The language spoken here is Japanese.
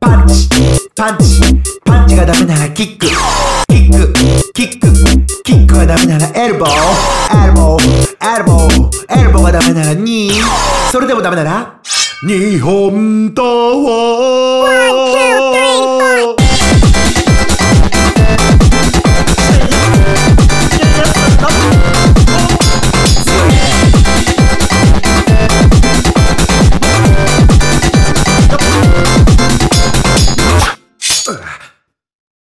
パンチパンチパンチがダメならキックキックキックキックがダメならエルボーエルボーエルボーエルボーがダメなら2ーそれでもダメなら日本刀